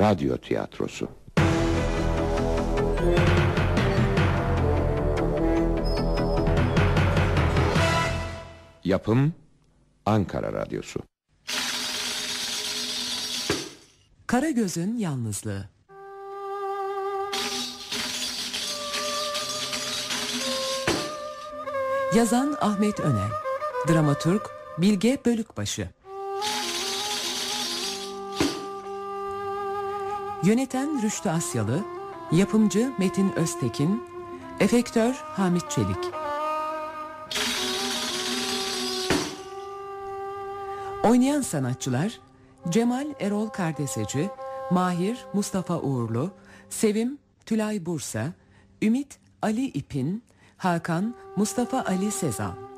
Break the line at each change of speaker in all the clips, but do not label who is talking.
radyo tiyatrosu. Yapım Ankara Radyosu.
Karagöz'ün Yalnızlığı Yazan Ahmet Önel Dramaturg Bilge Bölükbaşı Yöneten Rüştü Asyalı Yapımcı Metin Öztekin Efektör Hamit Çelik Oynayan sanatçılar Cemal Erol Kardeseci, Mahir Mustafa Uğurlu, Sevim Tülay Bursa, Ümit Ali İpin, Hakan Mustafa Ali Sezan.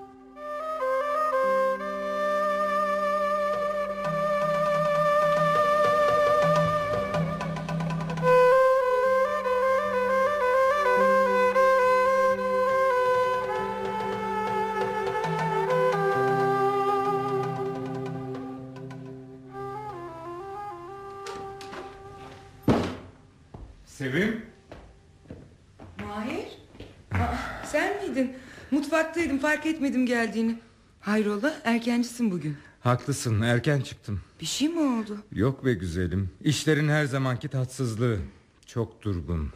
Fark etmedim geldiğini. Hayrola erkencisin bugün.
Haklısın erken çıktım
Bir şey mi oldu?
Yok be güzelim İşlerin her zamanki tatsızlığı Çok durgun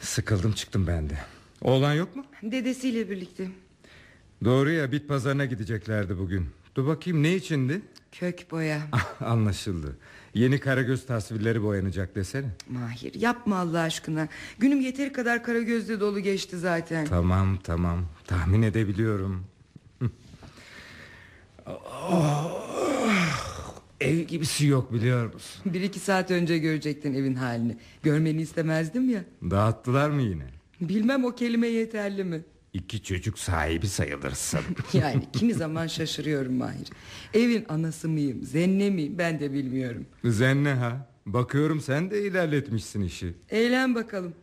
Sıkıldım çıktım ben de Oğlan yok mu?
Dedesiyle birlikte.
Doğru ya bit pazarına gideceklerdi bugün Dur bakayım ne içindi?
Kök boya.
Anlaşıldı Yeni Karagöz tasvirleri boyanacak desene
Mahir yapma Allah aşkına. Günüm yeteri kadar kara gözle dolu geçti zaten.
Tamam tamam tahmin edebiliyorum Oh, Ev gibisi yok biliyor musun?
Bir iki saat önce görecektin evin halini. Görmeni istemezdim ya.
Dağıttılar mı yine?
Bilmem o kelime yeterli mi?
İki çocuk sahibi sayılırsın
Yani kimi zaman şaşırıyorum Mahir. Evin anası mıyım, zenne miyim ben de bilmiyorum.
Zenne ha Bakıyorum sen de ilerletmişsin işi
Eğlen bakalım.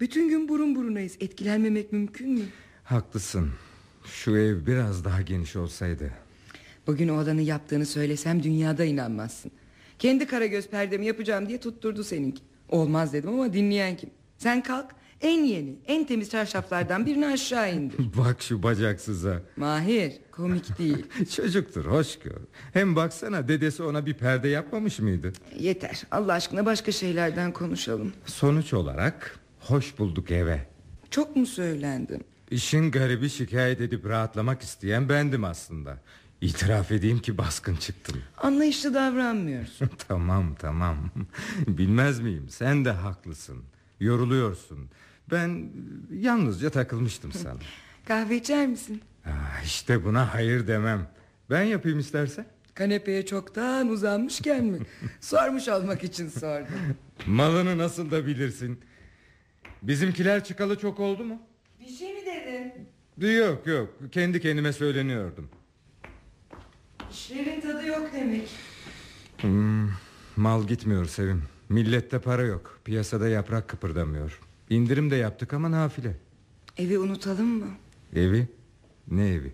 Bütün gün burun burunayız. Etkilenmemek mümkün mü?
Haklısın Şu ev biraz daha geniş olsaydı
Bugün o odanın yaptığını söylesem dünyada inanmazsın. Kendi karagöz perdemi yapacağım diye tutturdu seninki. Olmaz dedim ama dinleyen kim? Sen kalk en yeni en temiz çarşaflardan birini aşağı indir.
Bak şu bacaksıza
Mahir komik değil.
Çocuktur hoş gör Hem baksana dedesi ona bir perde yapmamış mıydı
Yeter Allah aşkına başka şeylerden konuşalım.
Sonuç olarak Hoş bulduk eve
Çok mu söylendim?
İşin garibi şikayet edip rahatlamak isteyen bendim aslında İtiraf edeyim ki baskın çıktım
Anlayışlı davranmıyorsun.
Tamam tamam Bilmez miyim sen de haklısın Yoruluyorsun Ben yalnızca takılmıştım sana
Kahve içer misin?
ah, İşte buna hayır demem Ben yapayım istersen
Kanepeye çoktan uzanmışken mi? Sormuş olmak için sordum.
Malını nasıl da bilirsin Bizimkiler çıkalı çok oldu mu?
Bir şey mi dedin?
Yok yok kendi kendime söyleniyordum
İşlerin tadı yok demek.
Hmm, mal gitmiyor Sevim. Millette para yok. Piyasada yaprak kıpırdamıyor. İndirim de yaptık ama nafile.
Evi unutalım mı?
Evi? Ne evi?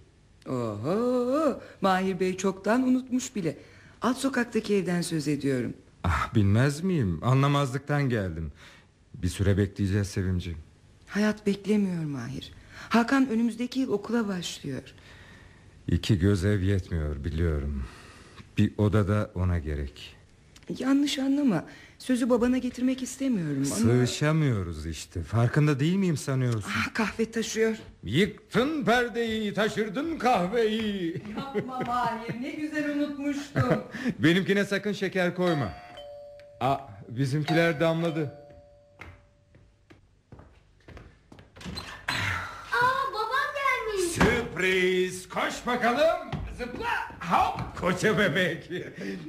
Oho, Mahir Bey çoktan unutmuş bile. Alt sokaktaki evden söz ediyorum.
Ah bilmez miyim? Anlamazlıktan geldim. Bir süre bekleyeceğiz Sevimciğim.
Hayat beklemiyor Mahir. Hakan önümüzdeki yıl okula başlıyor.
İki göz ev yetmiyor biliyorum. Bir oda da ona gerek.
Yanlış anlama. Sözü babana getirmek istemiyorum ama...
Sığışamıyoruz işte. Farkında değil miyim sanıyorsun?
Ah, kahve taşıyor.
Yıktın perdeyi, taşırdın kahveyi.
Yapma Mahir ne güzel unutmuştum.
Benimkine sakın şeker koyma. Aa, bizimkiler damladı.
Aa babam gelmiş.
Sürpriz. Koş bakalım. Zıpla. Hop. Koça bebek.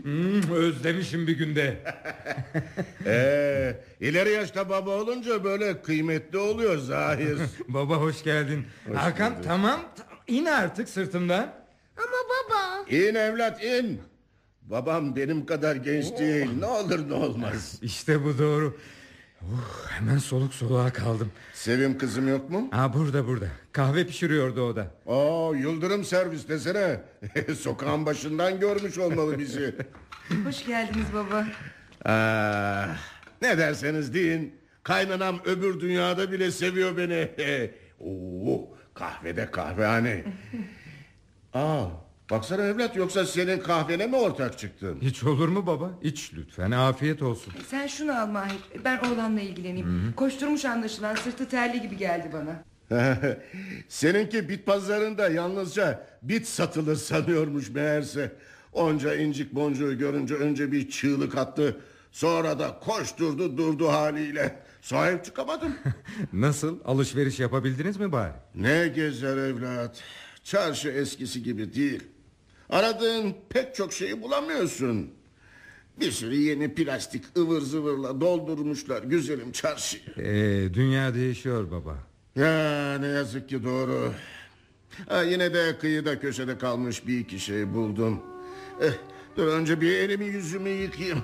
Hmm, özlemişim bir günde.
Ee, ileri yaşta baba olunca böyle kıymetli oluyor zahir.
Baba hoş geldin. Hakan tamam. ta- İn artık sırtımdan.
Ama baba.
İn evlat in. Babam benim kadar genç değil. Ne olur ne olmaz.
İşte bu doğru. Uh, hemen soluk soluğa kaldım.
Sevim kızım yok mu?
Aa, burada burada. Kahve pişiriyordu o da.
Aa, Yıldırım servis desene. Sokağın başından görmüş olmalı bizi.
Hoş geldiniz baba.
Ah, ne derseniz deyin. Kaynanam öbür dünyada bile seviyor beni. Oo, kahvede kahvehane. Aa, baksana evlat yoksa senin kahvene mi ortak çıktın?
Hiç olur mu baba? İç lütfen afiyet olsun.
Sen şunu al Mahir. Ben oğlanla ilgileneyim. Koşturmuş anlaşılan sırtı terli gibi geldi bana.
Seninki bit pazarında yalnızca bit satılır sanıyormuş meğerse. Onca incik boncuğu görünce önce bir çığlık attı. Sonra da koşturdu durdu haliyle. Sahip çıkamadım.
Nasıl alışveriş yapabildiniz mi bari?
ne gezer evlat. Çarşı eskisi gibi değil. Aradığın pek çok şeyi bulamıyorsun. Bir sürü yeni plastik ıvır zıvırla doldurmuşlar güzelim çarşıyı.
Ee, dünya değişiyor baba.
Ya ne yazık ki doğru. Ha, yine de kıyıda köşede kalmış bir iki şey buldum. Eh, dur önce bir elimi yüzümü yıkayayım.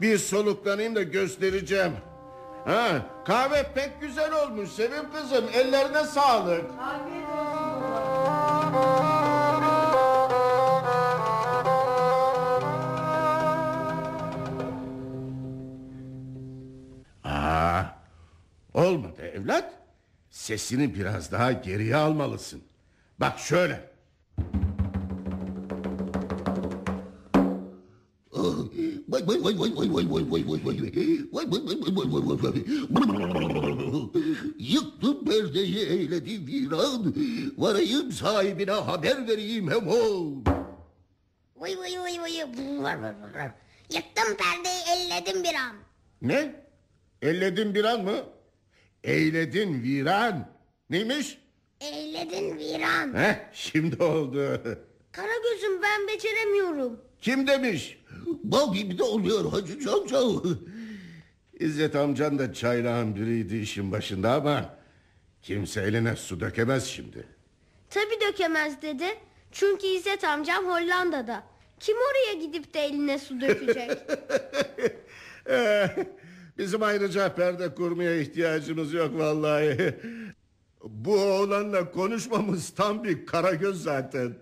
Bir soluklanayım da göstereceğim. Ha, kahve pek güzel olmuş Sevim kızım. Ellerine sağlık. Aa, Olmadı evlat. Sesini biraz daha geriye almalısın. Bak şöyle.
Yıktım perdeyi eyledi viran Varayım sahibine haber vereyim hem ol
Vay vay vay vay Yıktım perdeyi elledim bir an
Ne? Elledin bir an mı? Eyledin viran. Neymiş?
Eyledin viran.
Heh, şimdi oldu.
Kara gözüm ben beceremiyorum.
Kim demiş?
Bal gibi de oluyor Hacı Cavcav.
İzzet amcan da çaylağın biriydi işin başında ama... ...kimse eline su dökemez şimdi.
Tabi dökemez dedi. Çünkü İzzet amcam Hollanda'da. Kim oraya gidip de eline su dökecek?
Bizim ayrıca perde kurmaya ihtiyacımız yok vallahi. Bu oğlanla konuşmamız tam bir karagöz zaten.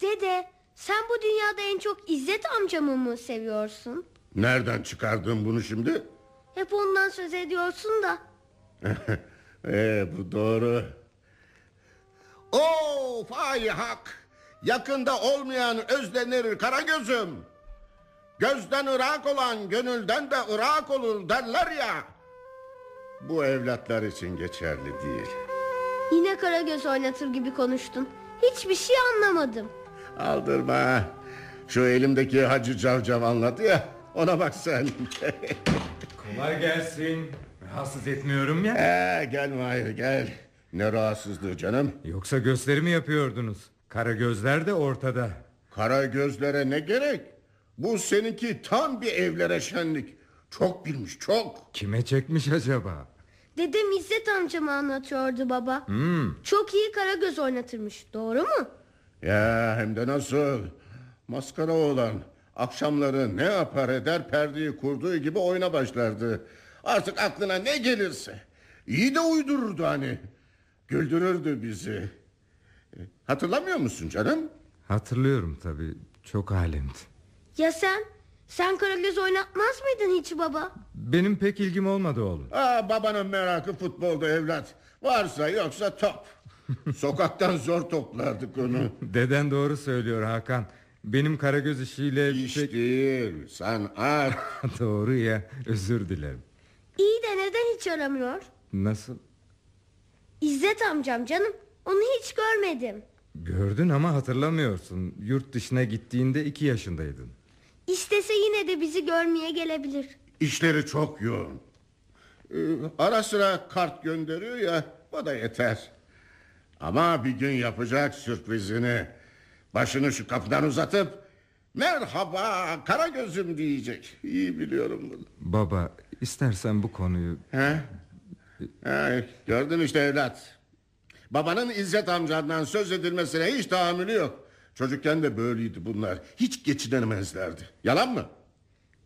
Dede sen bu dünyada en çok İzzet amcamı mı seviyorsun?
Nereden çıkardın bunu şimdi?
Hep ondan söz ediyorsun da.
Ee, bu doğru. Of ay hak. Yakında olmayan özlenir karagözüm. Gözden ırak olan gönülden de ırak olur derler ya. Bu evlatlar için geçerli değil.
Yine Karagöz oynatır gibi konuştun. Hiçbir şey anlamadım.
Aldırma. Şu elimdeki Hacı Cavcav anladı ya. Ona bak sen.
Kolay gelsin. Rahatsız etmiyorum ya.
ee, gel Mahir gel. Ne rahatsızlığı canım.
Yoksa gösteri mi yapıyordunuz? Kara gözler de ortada.
Kara gözlere ne gerek? Bu seninki tam bir evlere şenlik. Çok bilmiş çok.
Kime çekmiş acaba?
Dedem İzzet amcamı anlatıyordu baba. Çok iyi Karagöz oynatırmış. Doğru mu?
Ya hem de nasıl? Maskara olan akşamları ne yapar eder perdeyi kurduğu gibi oyuna başlardı. Artık aklına ne gelirse. İyi de uydururdu hani. Güldürürdü bizi. E, Hatırlamıyor musun canım?
Hatırlıyorum tabii. Çok alemdi.
Ya sen? Sen Karagöz oynatmaz mıydın hiç baba?
Benim pek ilgim olmadı oğlum.
Aa, babanın merakı futbolda evlat. Varsa yoksa top. Sokaktan zor toplardık onu.
Deden doğru söylüyor Hakan. Benim Karagöz işiyle
İş
pek...
değil, sanat.
doğru ya. Özür dilerim.
İyi de neden hiç aramıyor?
Nasıl?
İzzet amcam canım. Onu hiç görmedim.
Gördün ama hatırlamıyorsun. Yurt dışına gittiğinde iki yaşındaydın.
İstese yine de bizi görmeye gelebilir.
İşleri çok yoğun. Ee, ara sıra kart gönderiyor ya, o da yeter. Ama bir gün yapacak sürprizini. Başını şu kapıdan uzatıp... Merhaba Karagöz'üm diyecek. İyi biliyorum bunu.
Baba istersen bu konuyu...
He? He, gördün işte evlat. Babanın İzzet amcandan söz edilmesine hiç tahammülü yok. Çocukken de böyleydi bunlar. Hiç geçinemezlerdi. Yalan mı?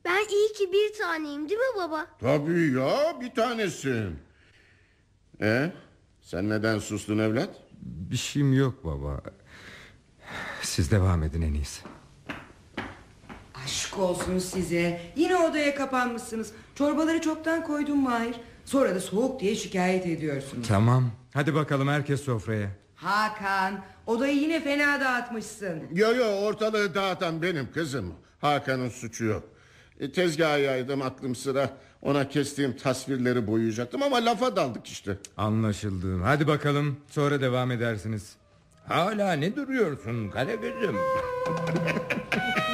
Ben iyi ki bir taneyim değil mi baba?
Tabii ya bir tanesin. E, sen neden sustun evlat?
Bir şeyim yok baba. Siz devam edin en iyisi.
Aşk olsun size. Yine odaya kapanmışsınız. Çorbaları çoktan koydum Mahir. Sonra da soğuk diye şikayet ediyorsunuz.
Tamam hadi bakalım herkes sofraya
Hakan odayı yine fena dağıtmışsın.
Yo yo ortalığı dağıtan benim kızım. Hakan'ın suçu yok. E, tezgaha yaydım aklım sıra. Ona kestiğim tasvirleri boyayacaktım ama lafa daldık işte.
Anlaşıldı hadi bakalım sonra devam edersiniz Hala ne duruyorsun Karagöz'üm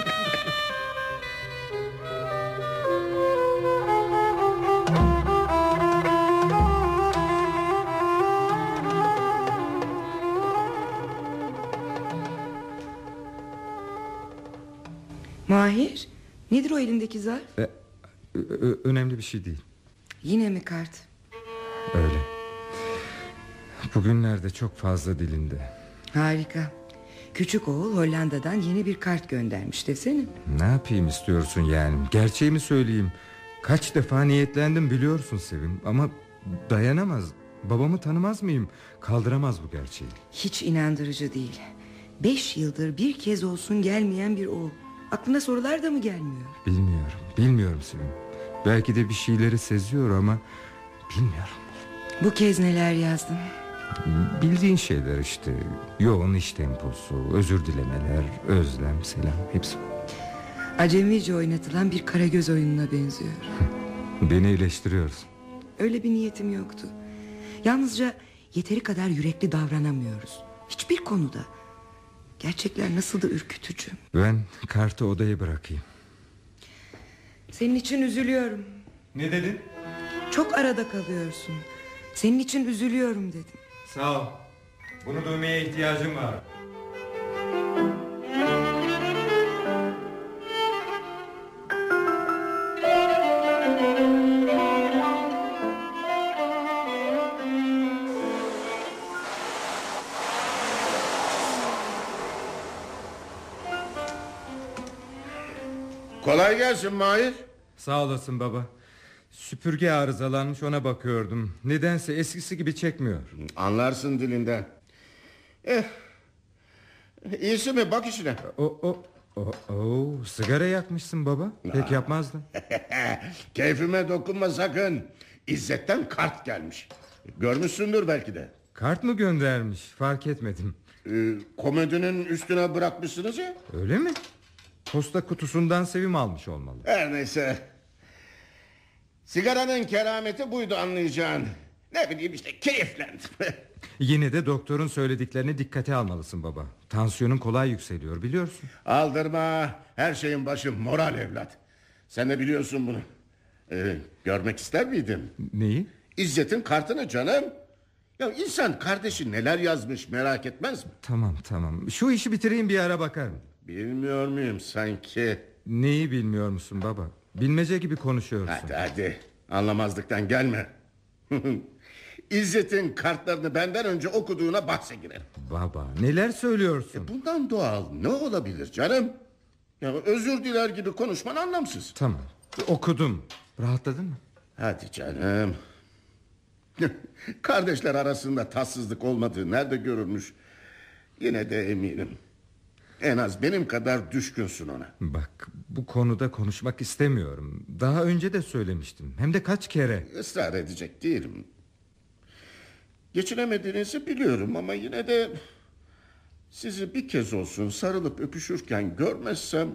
Mahir nedir o elindeki zarf?
Ö- ö- Önemli bir şey değil
Yine mi kart?
Öyle Bugünlerde çok fazla dilinde
Harika. Küçük oğul Hollanda'dan yeni bir kart göndermiş desene.
Ne yapayım istiyorsun yani Gerçeği mi söyleyeyim Kaç defa niyetlendim biliyorsun Sevim Ama dayanamaz Babamı tanımaz mıyım Kaldıramaz bu gerçeği
Hiç inandırıcı değil. Beş yıldır bir kez olsun gelmeyen bir oğul. Aklına sorular da mı gelmiyor?
Bilmiyorum bilmiyorum Sevim Belki de bir şeyleri seziyor ama Bilmiyorum
Bu kez neler yazdın?
Bildiğin şeyler işte Yoğun iş temposu Özür dilemeler Özlem selam Hepsi
Acemice oynatılan bir karagöz oyununa benziyor.
Beni iyileştiriyorsun
Öyle bir niyetim yoktu. Yalnızca yeteri kadar yürekli davranamıyoruz. Hiçbir konuda. Gerçekler nasıl da ürkütücü.
Ben kartı odaya bırakayım
Senin için üzülüyorum.
Ne dedin?
Çok arada kalıyorsun. Senin için üzülüyorum dedim.
Sağ ol Bunu duymaya ihtiyacım var
Kolay gelsin Mahir.
Sağ olasın baba Süpürge arızalanmış ona bakıyordum Nedense eskisi gibi çekmiyor
Anlarsın dilinden. Eh. İyisi mi bak işine.
O, o, o, o, sigara yakmışsın baba Pek yapmazdın
Keyfime dokunma sakın. İzzet'ten kart gelmiş. Görmüşsündür belki de.
Kart mı göndermiş fark etmedim
Ee, komodinin üstüne bırakmışsınız ya.
Öyle mi? Posta kutusundan sevim almış olmalı
Her neyse. Sigaranın kerameti buydu anlayacağın. Ne bileyim işte keyiflendim.
Yine de doktorun söylediklerini dikkate almalısın baba Tansiyonun kolay yükseliyor biliyorsun
Aldırma. Her şeyin başı moral evlat. Sen de biliyorsun bunu. Ee, görmek ister miydin?
Neyi?
İzzet'in kartını canım. Ya insan kardeşi neler yazmış merak etmez mi?
Tamam tamam şu işi bitireyim bir ara bakarım
Bilmiyor muyum sanki?
Neyi bilmiyor musun baba Bilmece gibi konuşuyorsun
Hadi hadi anlamazlıktan gelme. İzzet'in kartlarını benden önce okuduğuna bahse girelim.
Baba neler söylüyorsun
Bundan doğal ne olabilir canım? Ya özür diler gibi konuşman anlamsız.
Tamam okudum Rahatladın mı
Hadi canım. Kardeşler arasında tatsızlık olmadığı nerede görülmüş? Yine de eminim. En az benim kadar düşkünsün ona.
Bak bu konuda konuşmak istemiyorum Daha önce de söylemiştim Hem de kaç kere
Israr edecek değilim. Geçinemediğinizi biliyorum ama yine de... ...sizi bir kez olsun sarılıp öpüşürken görmezsem...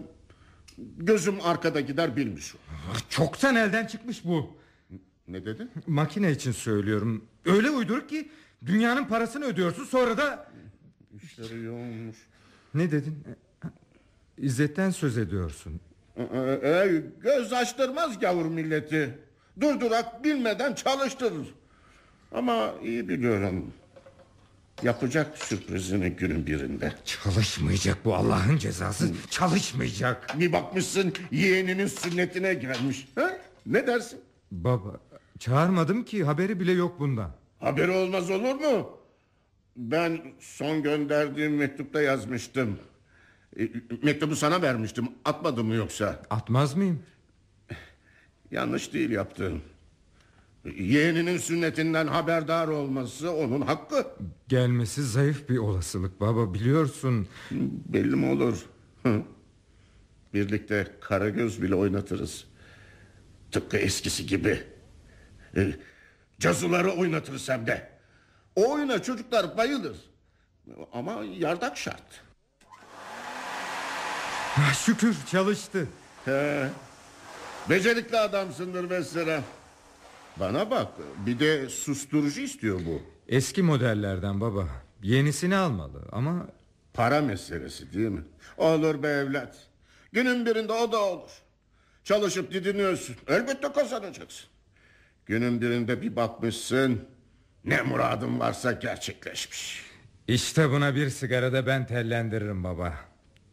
...gözüm arkada gider bilmiş.
Çoktan elden çıkmış bu
Ne dedin?
Makine için söylüyorum Öyle uyduruk ki Dünyanın parasını ödüyorsun sonra da
İşleri yoğunmuş.
Ne dedin İzzet'ten söz ediyorsun
Ee, e, göz açtırmaz gavur milleti. Durdurak bilmeden çalıştırır. Ama iyi biliyorum. Yapacak sürprizini günün birinde.
Çalışmayacak bu Allah'ın cezası Çalışmayacak
Bir bakmışsın yeğeninin sünnetine gelmiş. Ha? Ne dersin?
Baba çağırmadım ki haberi bile yok bundan
Haberi olmaz olur mu? Ben son gönderdiğim mektupta yazmıştım. E, Mektubu sana vermiştim. Atmadım mı yoksa?
Atmaz mıyım
Yanlış değil yaptığım. Yeğeninin sünnetinden haberdar olması onun hakkı.
Gelmesi zayıf bir olasılık baba biliyorsun
Belli mi olur? Hı. Birlikte Karagöz bile oynatırız. Tıpkı eskisi gibi. E, cazuları oynatırız hem de. O oyuna çocuklar bayılır. Ama yardak şart.
Ah, şükür çalıştı.
He. Becerikli adamsındır mesela. Bana bak bir de susturucu istiyor bu.
Eski modellerden baba. Yenisini almalı ama
Para meselesi değil mi? Olur be evlat. Günün birinde o da olur. Çalışıp didiniyorsun. Elbette kazanacaksın. Günün birinde bir bakmışsın. Ne muradın varsa gerçekleşmiş.
işte buna bir sigarada ben tellendiririm baba.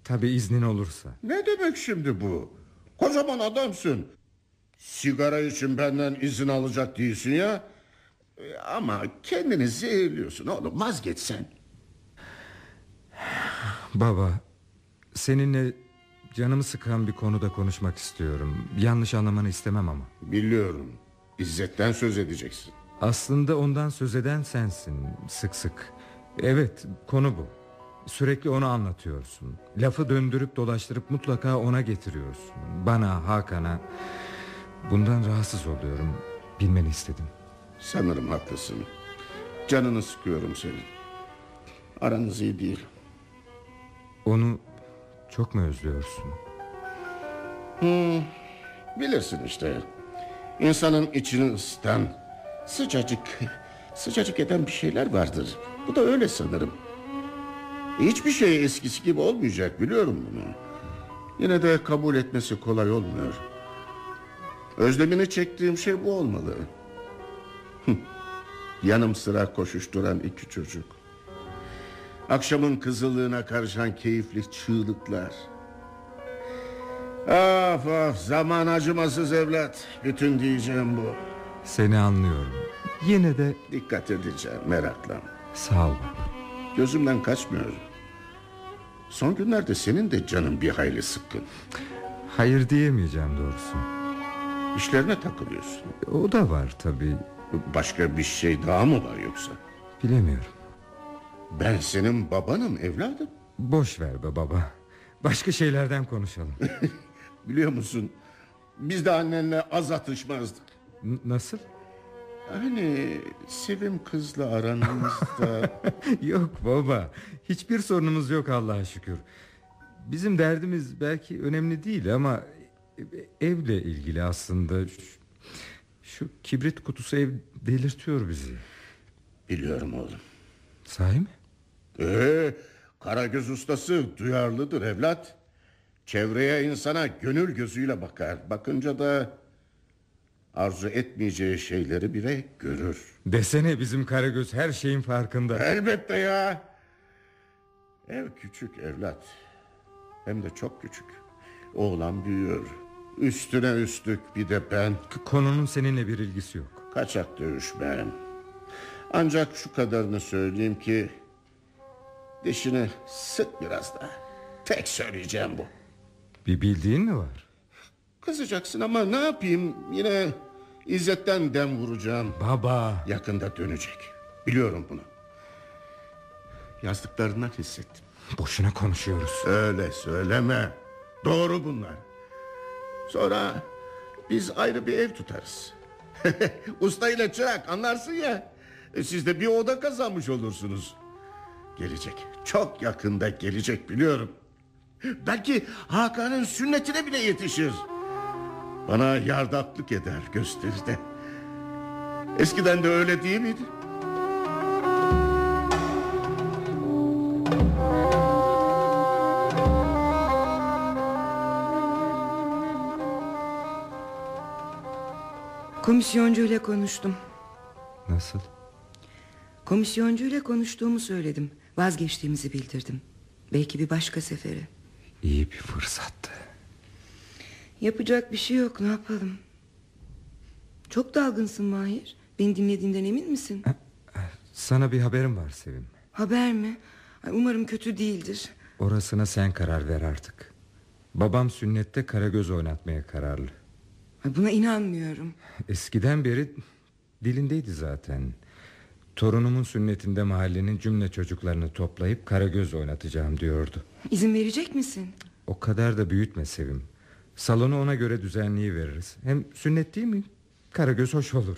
Tabi iznin olursa.
Ne demek şimdi bu? Kocaman adamsın. Sigara için benden izin alacak değilsin ya. Ama kendini zehirliyorsun oğlum vazgeçsen.
Baba seninle canımı sıkan bir konuda konuşmak istiyorum. Yanlış anlamanı istemem ama.
Biliyorum. İzzetten söz edeceksin.
Aslında ondan söz eden sensin sık sık. Evet konu bu. Sürekli onu anlatıyorsun. Lafı döndürüp dolaştırıp mutlaka ona getiriyorsun. Bana, Hakan'a. Bundan rahatsız oluyorum. Bilmeni istedim.
Sanırım haklısın. Canını sıkıyorum senin. Aranız iyi değil.
Onu çok mu özlüyorsun?
Bilirsin işte. İnsanın içini ısıtan, sıcacık, sıcacık eden bir şeyler vardır. Bu da öyle sanırım. Hiçbir şey eskisi gibi olmayacak biliyorum bunu. Yine de kabul etmesi kolay olmuyor. Özlemini çektiğim şey bu olmalı. Yanım sıra koşuşturan iki çocuk. Akşamın kızılığına karışan keyifli çığlıklar. Of of zaman acımasız evlat. Bütün diyeceğim bu.
Seni anlıyorum. Yine de
Dikkat edeceğim merakla.
sağ ol baba.
Gözümden kaçmıyor. Son günlerde senin de canın bir hayli sıkkın.
Hayır diyemeyeceğim doğrusu.
İşlerine takılıyorsun.
O da var tabii.
Başka bir şey daha mı var yoksa?
Bilemiyorum.
Ben senin babanım evladım.
Boş ver be baba. Başka şeylerden konuşalım.
Biliyor musun? Biz de annenle az atışmazdık.
N- nasıl?
Hani Sevim kızla aranızda...
yok baba. Hiçbir sorunumuz yok Allah'a şükür. Bizim derdimiz belki önemli değil ama evle ilgili aslında. Şu, şu kibrit kutusu ev delirtiyor bizi.
Biliyorum oğlum.
Sahi mi?
Ee, Karagöz ustası duyarlıdır evlat. Çevreye insana gönül gözüyle bakar. Bakınca da arzu etmeyeceği şeyleri bile görür.
Desene bizim Karagöz her şeyin farkında.
Elbette ya. Ev küçük evlat. Hem de çok küçük. Oğlan büyüyor. Üstüne üstlük bir de ben.
Konunun seninle bir ilgisi yok.
Kaçak dövüşmem. Ancak şu kadarını söyleyeyim ki... ...dişini sık biraz daha. Tek söyleyeceğim bu.
Bir bildiğin mi var?
Kızacaksın ama ne yapayım? Yine İzzet'ten dem vuracağım.
Baba.
Yakında dönecek. Biliyorum bunu. Yazdıklarından hissettim.
Boşuna konuşuyoruz.
Öyle söyleme. Doğru bunlar. Sonra biz ayrı bir ev tutarız. Usta ile çırak anlarsın ya. E, Siz de bir oda kazanmış olursunuz. Gelecek. Çok yakında gelecek biliyorum. Belki Hakan'ın sünnetine bile yetişir. Bana yardaklık eder gösteride. Eskiden de öyle değil miydi?
Komisyoncuyla konuştum.
Nasıl?
Komisyoncuyla konuştuğumu söyledim. Vazgeçtiğimizi bildirdim. Belki bir başka sefere.
İyi bir fırsattı.
Yapacak bir şey yok ne yapalım. Çok dalgınsın Mahir. Beni dinlediğinden emin misin?
Sana bir haberim var Sevim.
Haber mi? Umarım kötü değildir.
Orasına sen karar ver artık. Babam sünnette Karagöz oynatmaya kararlı.
Buna inanmıyorum.
Eskiden beri dilindeydi zaten. Torunumun sünnetinde mahallenin cümle çocuklarını toplayıp Karagöz oynatacağım diyordu.
İzin verecek misin?
O kadar da büyütme Sevim. Salonu ona göre düzenliği veririz. Hem sünnet değil mi? Karagöz hoş olur.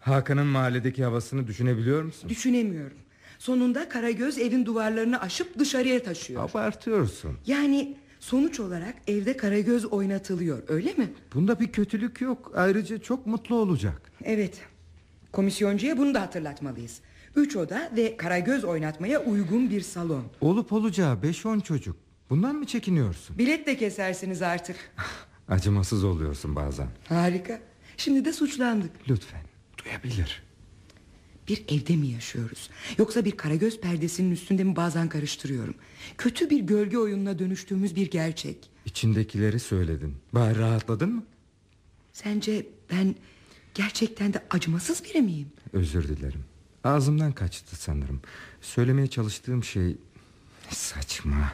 Hakan'ın mahalledeki havasını düşünebiliyor musun?
Düşünemiyorum. Sonunda Karagöz evin duvarlarını aşıp dışarıya taşıyor.
Abartıyorsun.
Yani sonuç olarak evde Karagöz oynatılıyor öyle mi?
Bunda bir kötülük yok. Ayrıca çok mutlu olacak.
Evet. Komisyoncuya bunu da hatırlatmalıyız. Üç oda ve Karagöz oynatmaya uygun bir salon.
Olup olacağı 5-10 çocuk. Bundan mı çekiniyorsun?
Bilet de kesersiniz artık.
Acımasız oluyorsun bazen.
Harika. Şimdi de suçlandık.
Lütfen. Duyabilir.
Bir evde mi yaşıyoruz? Yoksa bir karagöz perdesinin üstünde mi bazen karıştırıyorum? Kötü bir gölge oyununa dönüştüğümüz bir gerçek.
İçindekileri söyledin. Bari rahatladın mı?
Sence ben gerçekten de acımasız biri miyim?
Özür dilerim. Ağzımdan kaçtı sanırım. Söylemeye çalıştığım şey saçma.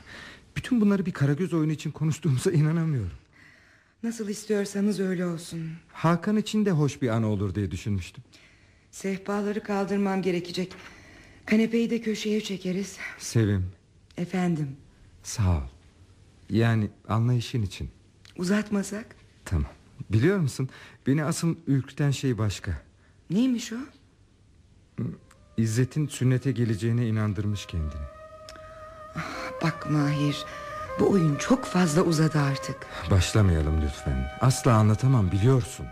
Bütün bunları bir karagöz oyunu için konuştuğumuza inanamıyorum.
Nasıl istiyorsanız öyle olsun.
Hakan için de hoş bir anı olur diye düşünmüştüm.
Sehpaları kaldırmam gerekecek. Kanepeyi de köşeye çekeriz.
Sevim,
Efendim,
sağ ol. Yani anlayışın için.
uzatmasak?
Tamam. Biliyor musun? Beni asıl ürküten şey başka.
Neymiş o?
İzzet'in sünnete geleceğine inandırmış kendini.
Bak Mahir, bu oyun çok fazla uzadı artık.
Başlamayalım lütfen. Asla anlatamam biliyorsun.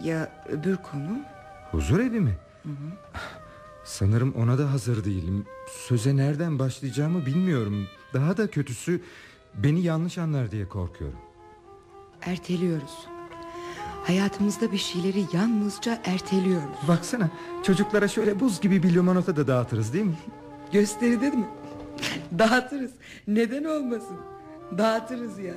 Ya öbür konu?
Huzur evi mi? Sanırım ona da hazır değilim. Söze nereden başlayacağımı bilmiyorum. Daha da kötüsü beni yanlış anlar diye korkuyorum.
Erteliyoruz. Hayatımızda bir şeyleri yalnızca erteliyoruz.
Baksana çocuklara şöyle buz gibi bir limonata da dağıtırız değil mi?
Gösteride mi? Dağıtırız. Neden olmasın? Dağıtırız ya.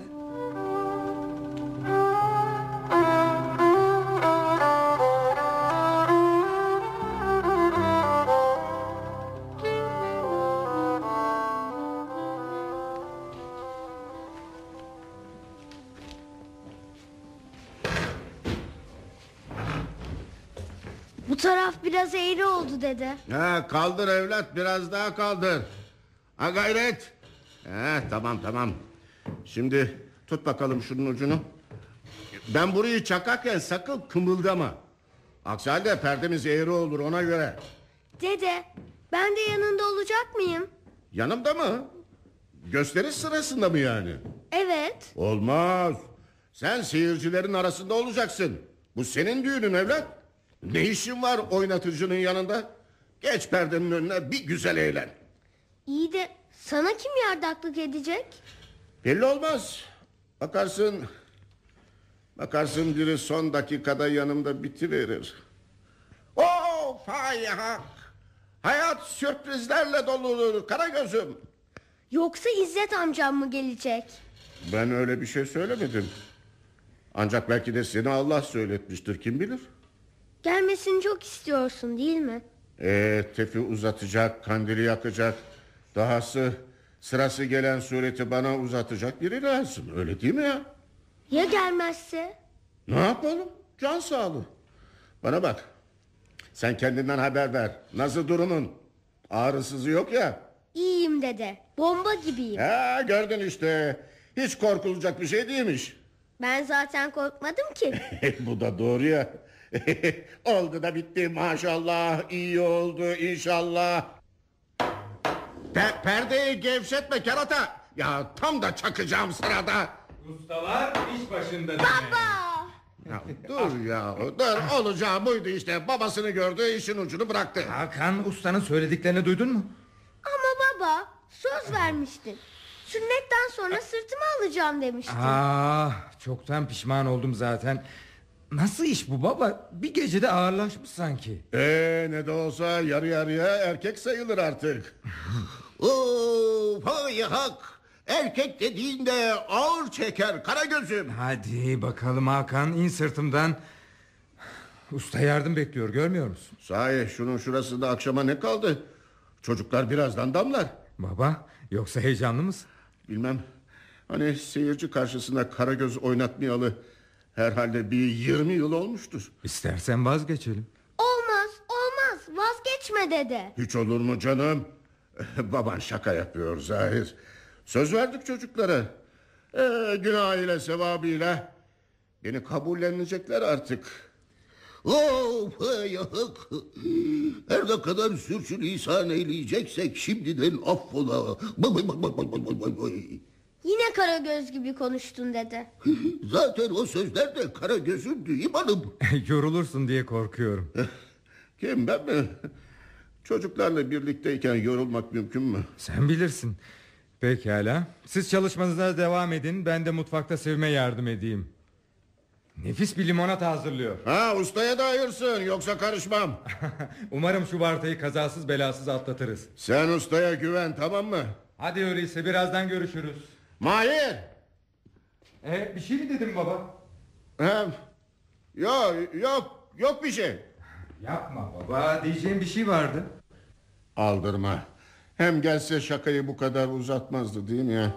Bu taraf biraz eğri oldu dede.
Ha, kaldır evlat biraz daha kaldır. Ha gayret. Ha, tamam tamam. Şimdi tut bakalım şunun ucunu. Ben burayı çakarken sakın kımıldama. Aksi halde perdemiz eğri olur ona göre.
Dede ben de yanında olacak mıyım?
Yanımda mı? Gösteri sırasında mı yani?
Evet.
Olmaz. Sen seyircilerin arasında olacaksın. Bu senin düğünün evlat. Ne işin var oynatıcının yanında? Geç perdenin önüne bir güzel eğlen.
İyi de sana kim yardaklık edecek?
Belli olmaz. Bakarsın... Bakarsın biri son dakikada yanımda bitiverir. Hay hak. Hayat sürprizlerle doludur Karagöz'üm.
Yoksa İzzet amcam mı gelecek?
Ben öyle bir şey söylemedim. Ancak belki de seni Allah söyletmiştir kim bilir.
Gelmesini çok istiyorsun değil mi?
Ee, tefi uzatacak, kandili yakacak. Dahası sırası gelen sureti bana uzatacak biri lazım. Öyle değil mi ya?
Ya gelmezse?
Ne yapalım? Can sağlığı. Bana bak. Sen kendinden haber ver. Nasıl durumun? Ağrısızı yok ya.
İyiyim dede. Bomba gibiyim.
Ha gördün işte. Hiç korkulacak bir şey değilmiş.
Ben zaten korkmadım ki.
Bu da doğru ya. oldu da bitti maşallah. İyi oldu inşallah. Pe- perdeyi gevşetme kerata. Ya tam da çakacağım sırada.
Ustalar iş başında
Ya, dur ya dur olacağı buydu işte babasını gördü işin ucunu bıraktı
Hakan ustanın söylediklerini duydun mu?
Ama baba söz vermiştin. Sünnetten sonra sırtıma alacağım demiştin.
Ah çoktan pişman oldum zaten. Nasıl iş bu baba? Bir gecede ağırlaşmış sanki.
Ee ne de olsa yarı yarıya erkek sayılır artık
Of hay hak. Erkek dediğinde ağır çeker kara gözüm.
Hadi bakalım Hakan in sırtımdan. Usta yardım bekliyor görmüyor musun?
Sahi şunun şurasında akşama ne kaldı Çocuklar birazdan damlar
Baba yoksa heyecanlı mısın?
Bilmem Hani seyirci karşısında Karagöz oynatmayalı Herhalde bir 20 yıl olmuştur
İstersen vazgeçelim.
Olmaz olmaz vazgeçme dede.
Hiç olur mu canım? Baban şaka yapıyor zahir. Söz verdik çocuklara. Ee, günahıyla sevabıyla beni kabullenecekler artık.
Of hay hak. Her ne kadar sürçülisan eyleyeceksek şimdiden affola. Bay bay bay bay bay bay bay.
Yine Karagöz gibi konuştun dede.
Zaten o sözler de kara gözümdü imanım.
Yorulursun diye korkuyorum.
Kim ben mi? Çocuklarla birlikteyken yorulmak mümkün mü?
Sen bilirsin. Pekala. Siz çalışmanıza devam edin. Ben de mutfakta sevme yardım edeyim. Nefis bir limonata hazırlıyor.
Ha ustaya da ayırsın yoksa karışmam.
Umarım şu vartayı kazasız belasız atlatırız.
Sen ustaya güven tamam mı?
Hadi öyleyse birazdan görüşürüz.
Mahir.
E, bir şey mi dedim baba?
Ha, yok yok yok bir şey.
Yapma baba diyeceğim bir şey vardı.
Aldırma. Hem gelse şakayı bu kadar uzatmazdı değil mi ya?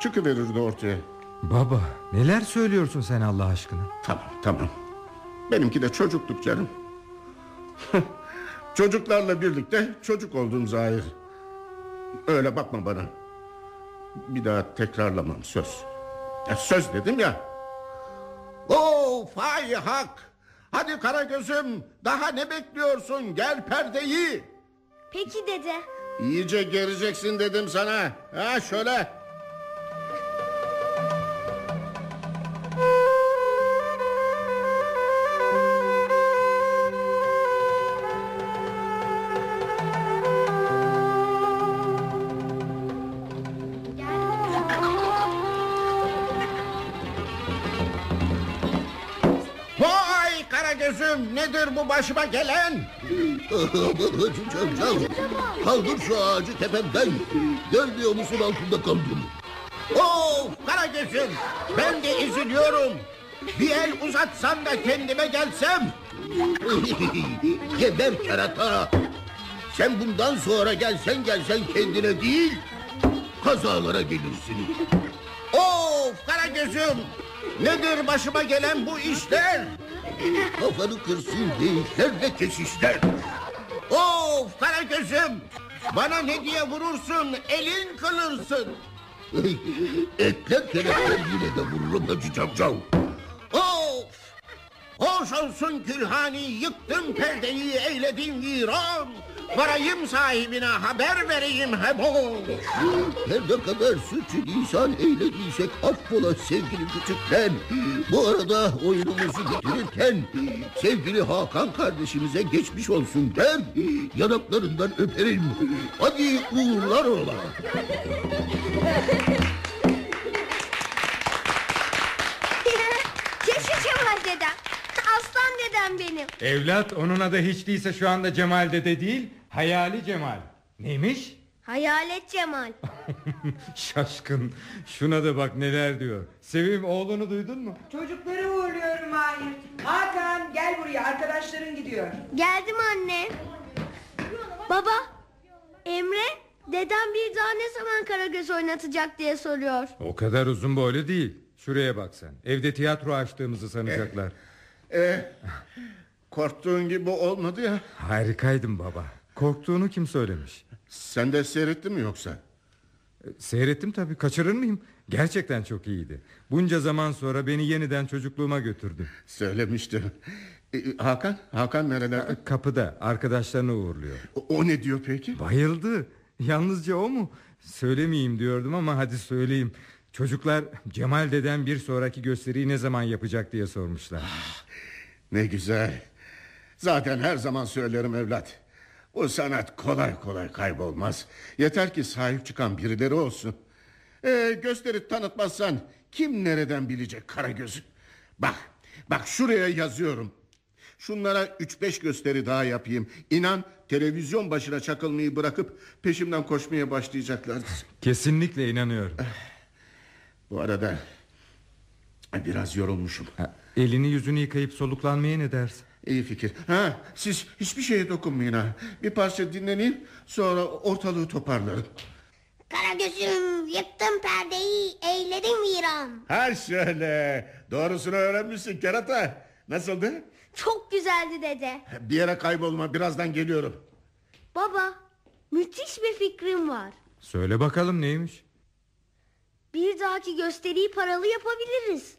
Çıkıverirdi ortaya.
Baba neler söylüyorsun sen Allah aşkına?
Tamam tamam. Benimki de çocukluk canım. Çocuklarla birlikte çocuk oldum zahir. Öyle bakma bana. Bir daha tekrarlamam söz. Ya söz dedim ya. Of hay hak. Hadi kara gözüm daha ne bekliyorsun gel perdeyi.
Peki dede.
İyice geleceksin dedim sana. Ha şöyle. Bu başıma gelen?
Kaldır şu ağacı tepemden. Görmüyor musun altında kaldım.
Of kara gözüm ben de üzülüyorum. Bir el uzatsam da kendime gelsem.
Geber kerata. Sen bundan sonra gelsen gelsen kendine değil kazalara gelirsin.
Of kara gözüm nedir başıma gelen bu işler?
Kafanı kırsın değişlerle kesişler.
Of kara gözüm bana ne diye vurursun elin kılırsın.
Etler kelepler yine de vururum Hacı Cavcav.
Of Hoş olsun külhani yıktım perdeyi eyledim viran. Varayım sahibine haber vereyim hebon.
Her ne kadar suçu lisan eylediysek affola sevgili küçükler. Bu arada oyunumuzu bitirirken sevgili Hakan kardeşimize geçmiş olsun der. Yanaklarından öperim. Hadi uğurlar ola.
Yaşa Cemal dedem. Aslan dedem benim.
Evlat onun adı hiç değilse şu anda Cemal dede değil Hayali Cemal. Neymiş?
Hayalet Cemal.
Şaşkın. Şuna da bak neler diyor. Sevim oğlunu duydun mu?
Çocukları uğurluyorum Mahir. Hakan gel buraya arkadaşların gidiyor.
Geldim anne. Baba. Emre. Dedem bir daha ne zaman Karagöz oynatacak diye soruyor.
O kadar uzun boylu değil. Şuraya bak sen. Evde tiyatro açtığımızı sanacaklar.
Eh, korktuğun gibi olmadı ya.
Harikaydın baba. Korktuğunu kim söylemiş?
Sen de seyrettin mi yoksa?
E, Seyrettim tabii kaçırır mıyım? Gerçekten çok iyiydi. Bunca zaman sonra beni yeniden çocukluğuma götürdü.
Söylemiştim. E, Hakan, Hakan nerelerde?
Kapıda arkadaşlarını uğurluyor.
O, o ne diyor peki?
Bayıldı. Yalnızca o mu? Söylemeyeyim diyordum ama hadi söyleyeyim. Çocuklar Cemal deden bir sonraki gösteriyi ne zaman yapacak diye sormuşlar.
Ne güzel. Zaten her zaman söylerim evlat. Bu sanat kolay kolay kaybolmaz. Yeter ki sahip çıkan birileri olsun. Ee, gösteri tanıtmazsan kim nereden bilecek Karagöz'ü? Bak, bak şuraya yazıyorum. Şunlara üç beş gösteri daha yapayım. İnan televizyon başına çakılmayı bırakıp peşimden koşmaya başlayacaklardır.
Kesinlikle inanıyorum.
Bu arada biraz yorulmuşum.
Ha, elini yüzünü yıkayıp soluklanmaya ne dersin?
İyi fikir. Ha, siz hiçbir şeye dokunmayın ha. Bir parça dinleneyim sonra ortalığı toparlarım.
Karagöz'üm yıktım perdeyi eyledim viran.
Ha şöyle. Doğrusunu öğrenmişsin kerata. Nasıldı?
Çok güzeldi dede.
Bir yere kaybolma birazdan geliyorum.
Baba müthiş bir fikrim var.
Söyle bakalım neymiş?
Bir dahaki gösteriyi paralı yapabiliriz.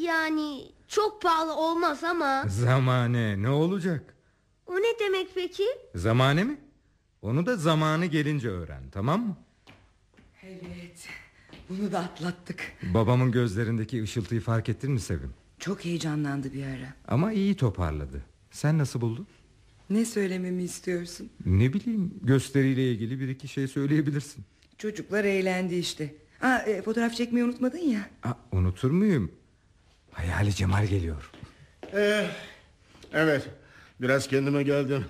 Yani çok pahalı olmaz ama.
Zamane ne olacak?
O ne demek peki?
Zamane mi? Onu da zamanı gelince öğren tamam mı?
Evet. Bunu da atlattık.
Babamın gözlerindeki ışıltıyı fark ettin mi Sevim?
Çok heyecanlandı bir ara.
Ama iyi toparladı. Sen nasıl buldun?
Ne söylememi istiyorsun?
Ne bileyim gösteriyle ilgili bir iki şey söyleyebilirsin.
Çocuklar eğlendi işte. Aa, e, fotoğraf çekmeyi unutmadın ya.
Aa, unutur muyum? Hayali Cemal geliyor.
Eh, evet biraz kendime geldim.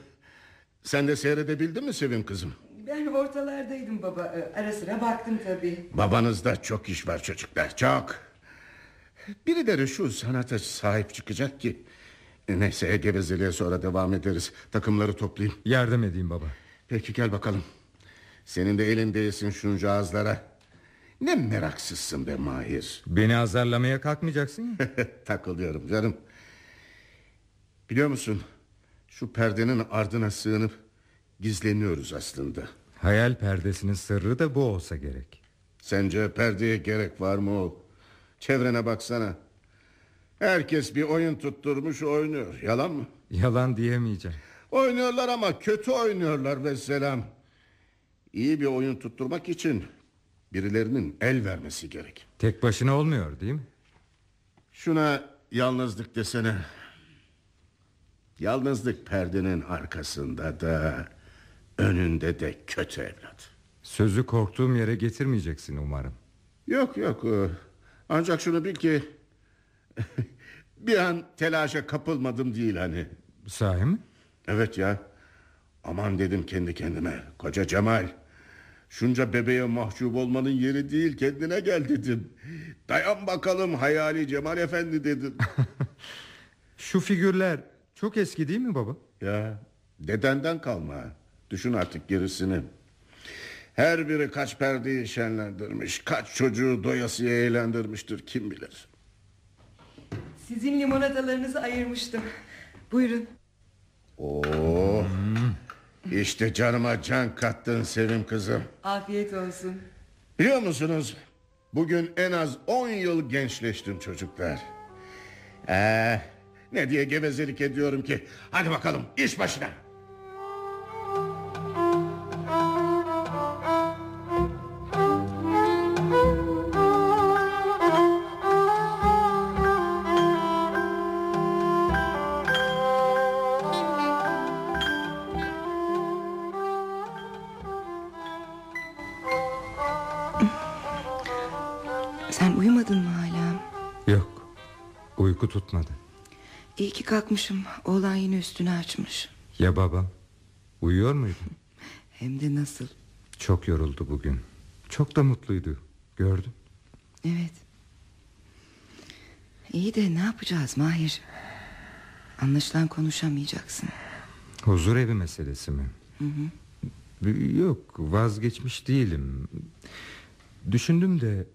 Sen de seyredebildin mi Sevim kızım?
Ben ortalardaydım baba. Ee, Ara sıra baktım tabii.
Babanızda çok iş var çocuklar çok. Birileri şu sanata sahip çıkacak ki. Neyse gevezeliğe sonra devam ederiz. Takımları toplayayım.
Yardım edeyim baba.
Peki gel bakalım. Senin de elin değsin şunca ağızlara. Ne meraksızsın be Mahir.
Beni azarlamaya kalkmayacaksın ya.
Takılıyorum canım. Biliyor musun? Şu perdenin ardına sığınıp gizleniyoruz aslında.
Hayal perdesinin sırrı da bu olsa gerek.
Sence perdeye gerek var mı o? Çevrene baksana. Herkes bir oyun tutturmuş oynuyor. Yalan mı?
Yalan diyemeyeceğim.
Oynuyorlar ama kötü oynuyorlar ve selam. İyi bir oyun tutturmak için birilerinin el vermesi gerek.
Tek başına olmuyor değil mi?
Şuna yalnızlık desene. Yalnızlık perdenin arkasında da önünde de kötü evlat.
Sözü korktuğum yere getirmeyeceksin umarım.
Yok yok. e, Ancak şunu bil ki bir an telaşa kapılmadım değil hani.
Sahi mi?
Evet ya. Aman dedim kendi kendime. Koca Cemal. Şunca bebeğe mahcup olmanın yeri değil kendine gel dedim. Dayan bakalım hayali Cemal Efendi dedim.
Şu figürler çok eski değil mi baba?
ya dedenden kalma. Düşün artık gerisini. Her biri kaç perdeyi şenlendirmiş. Kaç çocuğu doyasıya eğlendirmiştir kim bilir.
Sizin limonatalarınızı ayırmıştım. Buyurun.
Oo. İşte canıma can kattın Sevim kızım.
Afiyet olsun.
Biliyor musunuz? Bugün en az 10 yıl gençleştim çocuklar. Ee, ne diye gevezelik ediyorum ki? Hadi bakalım iş başına.
Mı hala?
Yok. Uyku tutmadı.
İyi ki kalkmışım. Oğlan yine üstünü açmış.
Ya babam? Uyuyor muydu?
Hem de nasıl?
Çok yoruldu bugün. Çok da mutluydu. Gördün.
Evet. İyi de ne yapacağız Mahir? Anlaşılan konuşamayacaksın.
Huzur evi meselesi mi? Yok vazgeçmiş değilim. Düşündüm de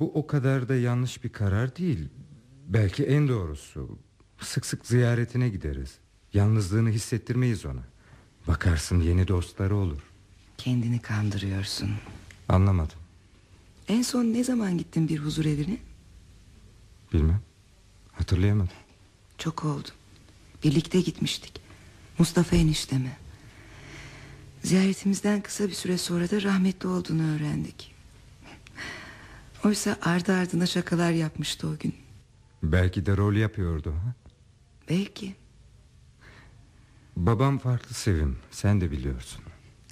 bu o kadar da yanlış bir karar değil. Belki en doğrusu. Sık sık ziyaretine gideriz. Yalnızlığını hissettirmeyiz ona. Bakarsın yeni dostları olur.
Kendini kandırıyorsun.
Anlamadım.
En son ne zaman gittin bir huzur evine?
Bilmem. Hatırlayamadım.
Çok oldu. Birlikte gitmiştik. Mustafa enişteme. Ziyaretimizden kısa bir süre sonra da rahmetli olduğunu öğrendik. Oysa ardı ardına şakalar yapmıştı o gün.
Belki de rol yapıyordu. Ha?
Belki.
Babam farklı Sevim. Sen de biliyorsun.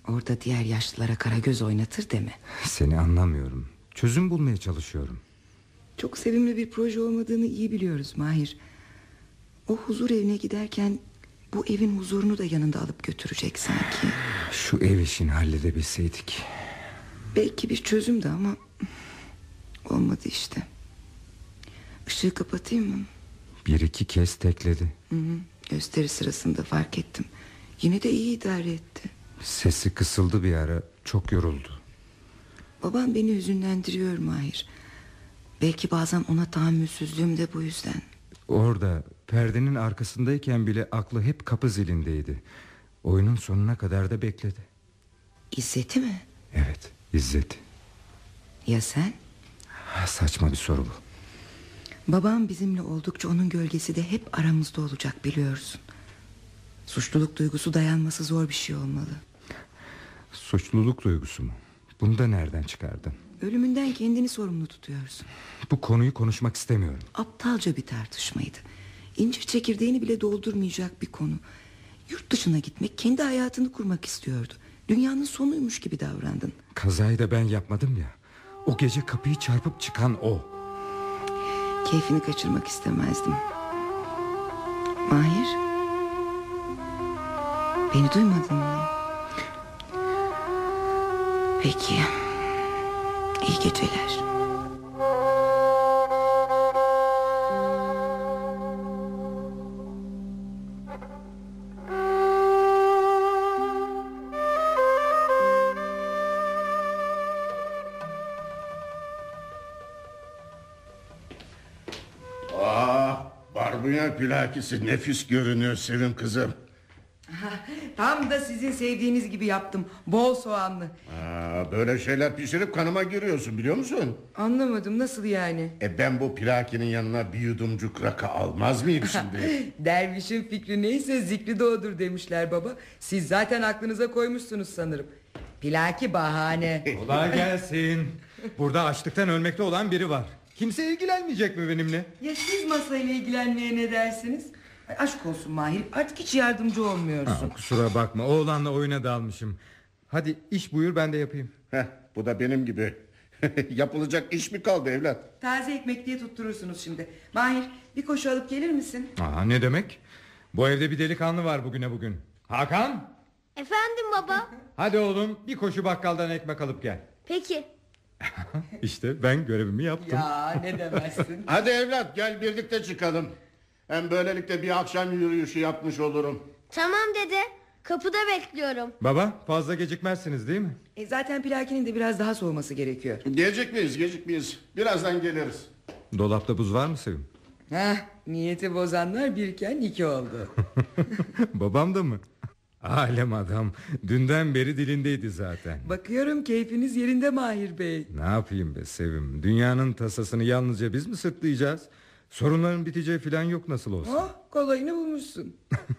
Orada diğer yaşlılara kara göz oynatır deme.
Seni anlamıyorum. Çözüm bulmaya çalışıyorum.
Çok sevimli bir proje olmadığını iyi biliyoruz Mahir. O huzur evine giderken bu evin huzurunu da yanında alıp götürecek sanki.
Şu ev işini halledebilseydik.
Belki bir çözümdü ama olmadı işte. Işığı kapatayım mı?
Bir iki kez tekledi.
Hı hı. Gösteri sırasında fark ettim. Yine de iyi idare etti.
Sesi kısıldı bir ara. Çok yoruldu.
Babam beni hüzünlendiriyor Mahir. Belki bazen ona tahammülsüzlüğüm de bu yüzden.
Orada perdenin arkasındayken bile aklı hep kapı zilindeydi. Oyunun sonuna kadar da bekledi.
İzzeti mi?
Evet İzzet.
Ya sen?
Saçma bir soru bu.
Babam bizimle oldukça onun gölgesi de hep aramızda olacak biliyorsun. Suçluluk duygusu dayanması zor bir şey olmalı.
Suçluluk duygusu mu? Bunu da nereden çıkardın?
Ölümünden kendini sorumlu tutuyorsun.
Bu konuyu konuşmak istemiyorum.
Aptalca bir tartışmaydı. İncir çekirdeğini bile doldurmayacak bir konu. Yurt dışına gitmek, kendi hayatını kurmak istiyordu. Dünyanın sonuymuş gibi davrandın.
Kazayı da ben yapmadım ya. O gece kapıyı çarpıp çıkan o.
Keyfini kaçırmak istemezdim. Mahir. Beni duymadın mı? Peki. İyi geceler.
Barbunya plakisi nefis görünüyor Sevim kızım.
Tam da sizin sevdiğiniz gibi yaptım. Bol soğanlı.
Aa, böyle şeyler pişirip kanıma giriyorsun biliyor musun?
Anlamadım nasıl yani?
E ben bu plakinin yanına bir yudumcuk rakı almaz mıyım şimdi?
Dervişin fikri neyse zikri de odur demişler baba. Siz zaten aklınıza koymuşsunuz sanırım. Plaki bahane.
Kolay gelsin. Burada açlıktan ölmekte olan biri var. Kimse ilgilenmeyecek mi benimle?
ya siz masayla ilgilenmeye ne dersiniz? Ay aşk olsun Mahir artık hiç yardımcı olmuyorsun.
Ha, kusura bakma oğlanla oyuna dalmışım. Hadi iş buyur ben de yapayım.
Heh, bu da benim gibi. Yapılacak iş mi kaldı evlat?
Taze ekmek diye tutturursunuz şimdi. Mahir bir koşu alıp gelir misin?
Aa, ne demek? Bu evde bir delikanlı var bugüne bugün. Hakan
Efendim baba.
hadi oğlum bir koşu bakkaldan ekmek alıp gel.
Peki.
İşte ben görevimi yaptım.
Ya ne demezsin.
Hadi evlat gel birlikte çıkalım. Hem böylelikle bir akşam yürüyüşü yapmış olurum.
Tamam dede. Kapıda bekliyorum.
Baba fazla gecikmezsiniz değil mi?
e zaten plakinin de biraz daha soğuması gerekiyor.
Gecikmeyiz gecikmeyiz. Birazdan geliriz.
Dolapta buz var mı Sevim?
Heh, niyeti bozanlar birken iki oldu.
Babam da mı? Alem adam. Dünden beri dilindeydi zaten.
Bakıyorum keyfiniz yerinde Mahir Bey.
Ne yapayım be Sevim? Dünyanın tasasını yalnızca biz mi sırtlayacağız? Sorunların biteceği falan yok nasıl olsa.
Oh kolayını bulmuşsun.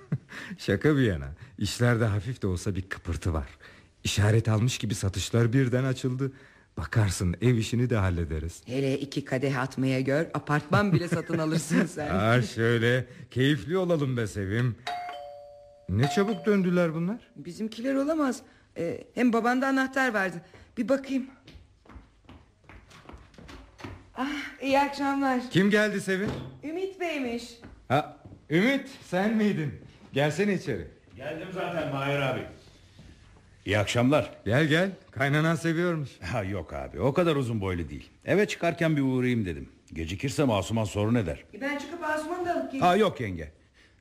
Şaka bir yana. İşlerde hafif de olsa bir kıpırtı var. İşaret almış gibi satışlar birden açıldı. Bakarsın ev işini de hallederiz.
Hele iki kadeh atmaya gör apartman bile satın alırsın sen.
Ha şöyle keyifli olalım be Sevim. Ne çabuk döndüler bunlar.
Bizimkiler olamaz. Ee, hem babanda anahtar vardı. Bir bakayım. Ah, iyi akşamlar.
Kim geldi Sevim?
Ümit Bey'miş.
Ha, Ümit sen miydin? Gelsene içeri.
Geldim zaten Mahir abi. İyi akşamlar.
Gel gel. Kaynanan seviyormuş.
Ha yok abi o kadar uzun boylu değil. Eve çıkarken bir uğrayayım dedim. Gecikirse Asuman sorun eder.
E ben çıkıp Asuman'ı da alıp geleyim.
Ha yok yenge.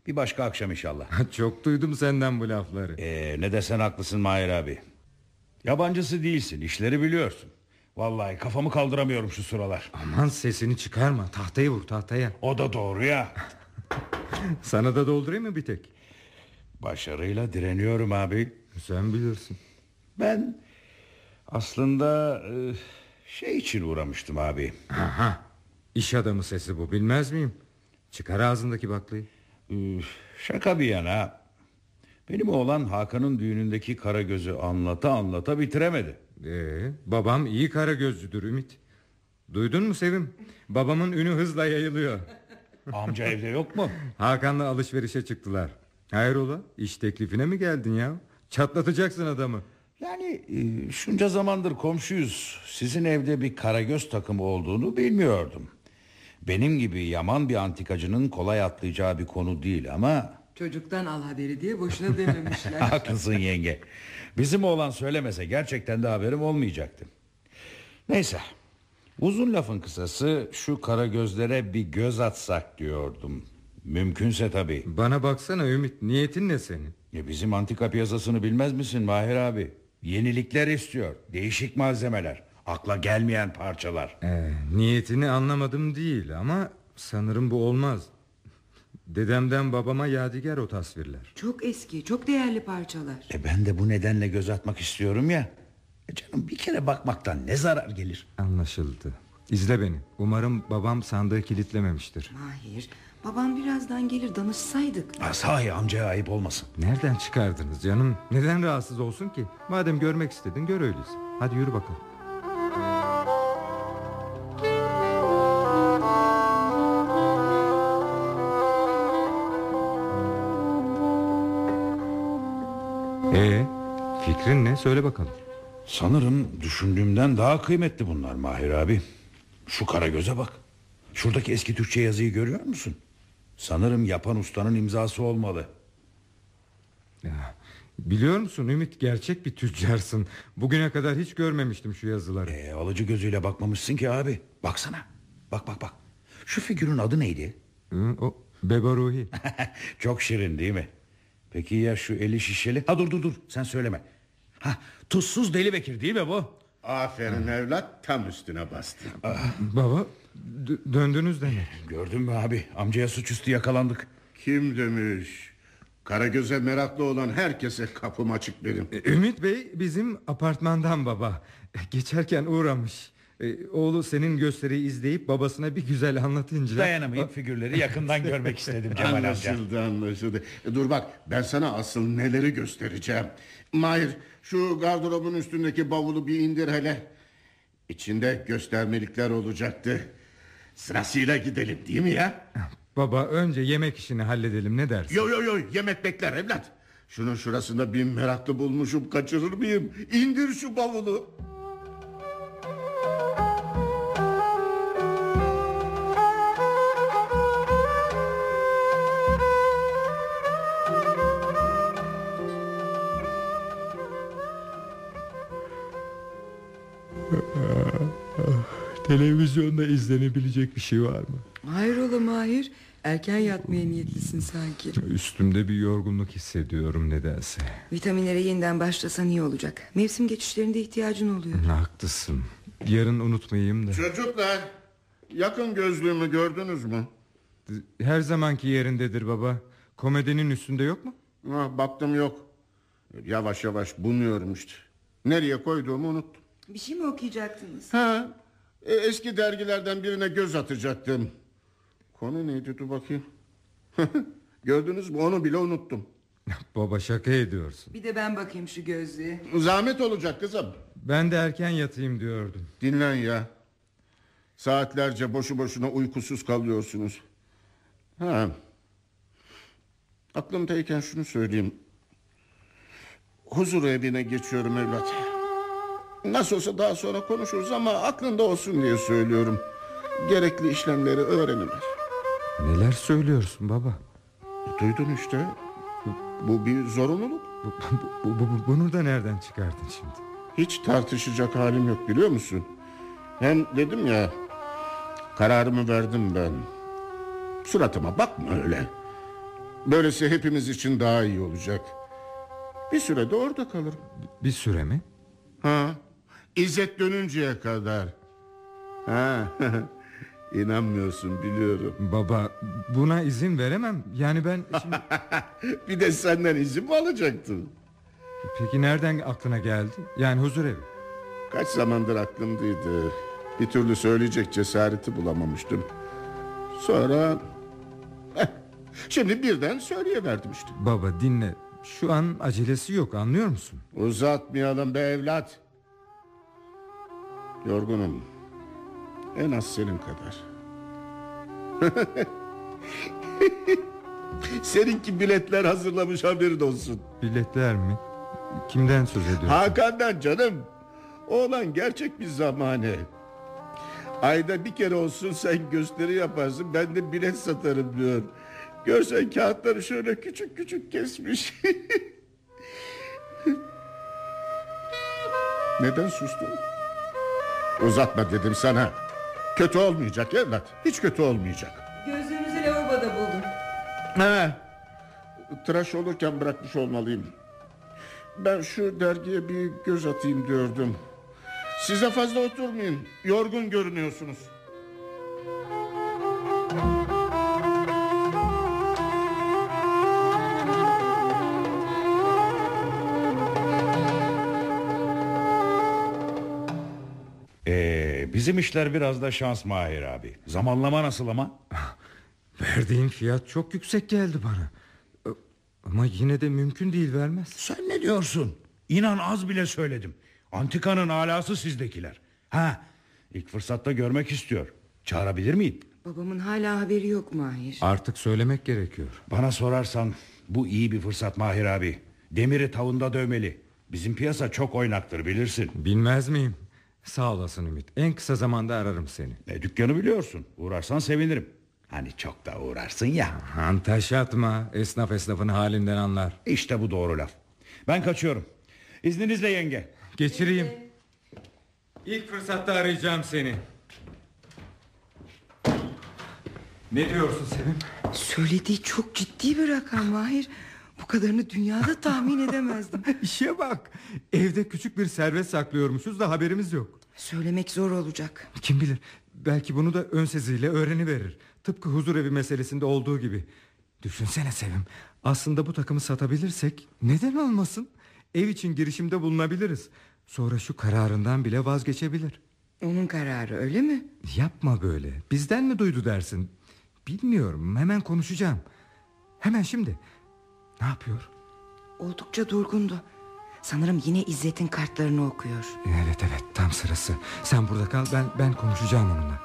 Bir başka akşam inşallah.
Çok duydum senden bu lafları.
Ee, ne desen haklısın Mahir abi. Yabancısı değilsin işleri biliyorsun. Vallahi kafamı kaldıramıyorum şu sıralar.
Aman sesini çıkarma. Tahtayı vur tahtaya.
O da doğru ya.
Sana da doldurayım mı bir tek?
Başarıyla direniyorum abi.
Sen bilirsin.
Ben aslında e, şey için uğramıştım abi.
Aha. İş adamı sesi bu bilmez miyim? Çıkar ağzındaki baklayı.
Üf, Şaka bir yana benim oğlan Hakan'ın düğünündeki kara gözü anlata anlata bitiremedi.
Ee, babam iyi kara gözlüdür Ümit. Duydun mu Sevim? Babamın ünü hızla yayılıyor.
Amca evde yok mu?
Hakan'la alışverişe çıktılar. Hayrola? İş teklifine mi geldin ya? Çatlatacaksın adamı.
Yani e, şunca zamandır komşuyuz. Sizin evde bir karagöz takımı olduğunu bilmiyordum. Benim gibi yaman bir antikacının kolay atlayacağı bir konu değil ama...
Çocuktan al haberi diye boşuna dememişler.
Haklısın yenge. Bizim oğlan söylemese gerçekten de haberim olmayacaktı. Neyse. Uzun lafın kısası şu kara gözlere bir göz atsak diyordum. Mümkünse tabii.
Bana baksana Ümit niyetin ne senin?
E bizim antika piyasasını bilmez misin Mahir abi? Yenilikler istiyor. Değişik malzemeler. Akla gelmeyen parçalar.
Ee, niyetini anlamadım değil ama sanırım bu olmaz. Dedemden babama yadigar o tasvirler.
çok eski çok değerli parçalar.
E ben de bu nedenle göz atmak istiyorum ya. E canım bir kere bakmaktan ne zarar gelir?
Anlaşıldı. İzle beni. Umarım babam sandığı kilitlememiştir.
Mahir babam birazdan gelir danışsaydık.
Ha, sahi amcaya ayıp olmasın.
Nereden çıkardınız canım? Neden rahatsız olsun ki? Madem görmek istedin gör öyleyse. Hadi yürü bakalım. Söyle bakalım.
Sanırım düşündüğümden daha kıymetli bunlar Mahir abi. Şu kara göze bak. Şuradaki eski Türkçe yazıyı görüyor musun? Sanırım yapan ustanın imzası olmalı.
Ya, biliyor musun Ümit gerçek bir tüccarsın. Bugüne kadar hiç görmemiştim şu yazıları.
E, alıcı gözüyle bakmamışsın ki abi. Baksana. Bak bak bak. Şu figürün adı neydi?
Hı, o Beba Ruhi.
Çok şirin değil mi? Peki ya şu eli şişeli? Ha dur dur dur sen söyleme. Ha tuzsuz deli Bekir değil mi bu?
Aferin evlat tam üstüne bastın.
Baba d- döndünüz demek.
Gördün mü abi? Amcaya suçüstü yakalandık.
Kim demiş? Karagöz'e meraklı olan herkese kapım açık benim.
Ümit Bey bizim apartmandan baba. Geçerken uğramış. E, oğlu senin gösteriyi izleyip babasına bir güzel anlatınca...
Dayanamayıp figürleri yakından görmek istedim Cemal amca.
Anlaşıldı anlaşıldı. E, Dur bak ben sana asıl neleri göstereceğim. Mahir şu gardırobun üstündeki bavulu bir indir hele. İçinde göstermelikler olacaktı. Sırasıyla gidelim değil mi ya?
Baba önce yemek işini halledelim ne dersin?
Yo yo yo yemek bekler evlat. Şunun şurasında bir meraklı bulmuşum kaçırır mıyım? İndir şu bavulu.
Televizyonda izlenebilecek bir şey var mı?
Hayrola Mahir erken yatmaya niyetlisin sanki.
Üstümde bir yorgunluk hissediyorum nedense.
Vitaminlere yeniden başlasan iyi olacak. Mevsim geçişlerinde ihtiyacın oluyor.
Haklısın. Yarın unutmayayım da.
Çocuklar yakın gözlüğümü gördünüz mü?
Her zamanki yerindedir baba. Komedinin üstünde yok mu?
Ha, baktım yok. Yavaş yavaş bunuyorum işte. Nereye koyduğumu unuttum.
Bir şey mi okuyacaktınız?
Ha, e, eski dergilerden birine göz atacaktım. Konu neydi dur bakayım. Gördünüz mü onu bile unuttum.
Baba şaka ediyorsun.
Bir de ben bakayım şu gözlüğe.
Zahmet olacak kızım.
Ben de erken yatayım diyordum.
Dinlen ya. Saatlerce boşu boşuna uykusuz kalıyorsunuz. Ha. Aklımdayken şunu söyleyeyim. Huzur evine geçiyorum evlat. Nasıl olsa daha sonra konuşuruz ama aklında olsun diye söylüyorum. Gerekli işlemleri öğreniver.
Neler söylüyorsun baba?
Duydun işte. Bu bir zorunluluk.
Bu, bu- bu- bu- bunu da nereden çıkardın şimdi?
Hiç tartışacak halim yok biliyor musun? Hem dedim ya kararımı verdim ben. Suratıma bakma öyle. Böylesi hepimiz için daha iyi olacak. Bir sürede orada kalırım.
Bir süre mi?
Ha? İzzet dönünceye kadar. Ha? İnanmıyorsun biliyorum.
Baba buna izin veremem. Yani ben şimdi...
Bir de senden izin mi alacaktım?
Peki nereden aklına geldi? Yani huzur evi.
Kaç zamandır aklımdaydı. Bir türlü söyleyecek cesareti bulamamıştım. Sonra... Şimdi birden söyleyiverdim işte.
Baba dinle. Şu an acelesi yok anlıyor musun?
Uzatmayalım be evlat. Yorgunum. En az senin kadar. Seninki biletler hazırlamış haberin olsun.
Biletler mi? Kimden söz ediyorsun?
Hakan'dan canım. Oğlan gerçek bir zamane. Ayda bir kere olsun sen gösteri yaparsın ben de bilet satarım diyor. Görsen kağıtları şöyle küçük küçük kesmiş. Neden sustun? Uzatma dedim sana. Kötü olmayacak evlat. Hiç kötü olmayacak.
Gözlüğünüzü lavaboda buldum.
He. Tıraş olurken bırakmış olmalıyım. Ben şu dergiye bir göz atayım diyordum. Size fazla oturmayın. Yorgun görünüyorsunuz.
Bizim işler biraz da şans Mahir abi. Zamanlama nasıl ama?
Verdiğin fiyat çok yüksek geldi bana. Ama yine de mümkün değil vermez.
Sen ne diyorsun? İnan az bile söyledim. Antikanın alası sizdekiler. Ha, ilk fırsatta görmek istiyor. Çağırabilir miyim?
Babamın hala haberi yok Mahir.
Artık söylemek gerekiyor.
Bana sorarsan bu iyi bir fırsat Mahir abi. Demiri tavında dövmeli. Bizim piyasa çok oynaktır bilirsin.
Bilmez miyim? Sağ olasın Ümit. En kısa zamanda ararım seni.
E, dükkanı biliyorsun. Uğrarsan sevinirim. Hani çok da uğrarsın ya.
Antaş atma. Esnaf esnafın halinden anlar.
İşte bu doğru laf. Ben kaçıyorum. İzninizle yenge.
Geçireyim. İlk fırsatta arayacağım seni. Ne diyorsun Sevim?
Söylediği çok ciddi bir rakam Mahir. Bu kadarını dünyada tahmin edemezdim.
İşe bak. Evde küçük bir servet saklıyormuşuz da haberimiz yok.
Söylemek zor olacak.
Kim bilir belki bunu da ön seziyle öğreniverir. Tıpkı huzur evi meselesinde olduğu gibi. Düşünsene Sevim. Aslında bu takımı satabilirsek neden olmasın? Ev için girişimde bulunabiliriz. Sonra şu kararından bile vazgeçebilir.
Onun kararı öyle mi?
Yapma böyle. Bizden mi duydu dersin? Bilmiyorum. Hemen konuşacağım. Hemen şimdi. Ne yapıyor?
Oldukça durgundu. Sanırım yine İzzet'in kartlarını okuyor.
Evet evet tam sırası. Sen burada kal ben ben konuşacağım onunla.